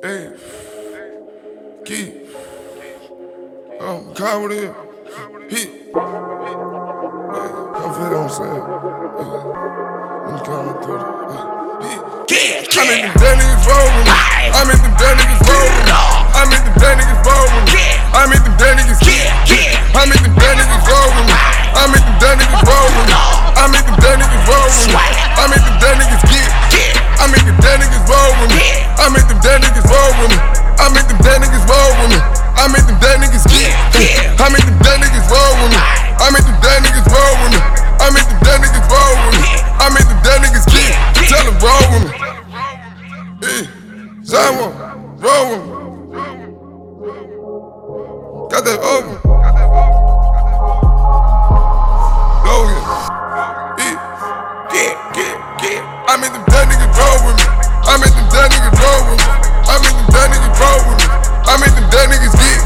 Hey, key. Um, comedy. He. Hey, I feel I'm saying. I'm coming through. The, hey, he. Coming to Denny's rolling. I'm That him. roll him. Got that open. Logan. Yeah, get, get, get. I made them dead niggas roll with me. I made them dead niggas roll with me. I made them dead niggas roll with me. I made them dead niggas get.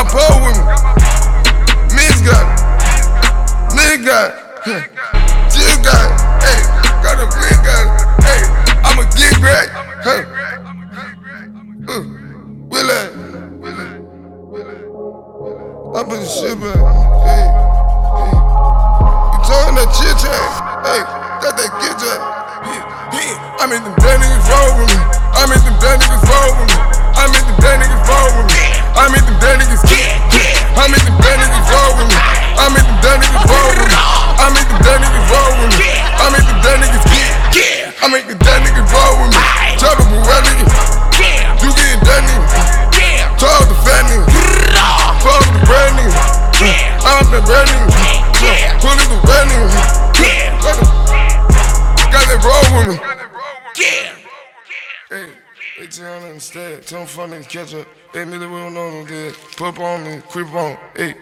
my pole with me. Miss got it. Lynn got it. Jill got it. Hey, got a Glenn got it. Hey, I'ma get back. Huh. Uh, will I? I put the shit back. Hey, hey. You talking that chit chat? Hey, got that get chat. I'm in the up and running. Yeah, pull the and running. Yeah, got that roll with me. Yeah. Hey, they instead, to understand. Tell them funny catch up. They really will know them dead. Put on me, creep on. Hey.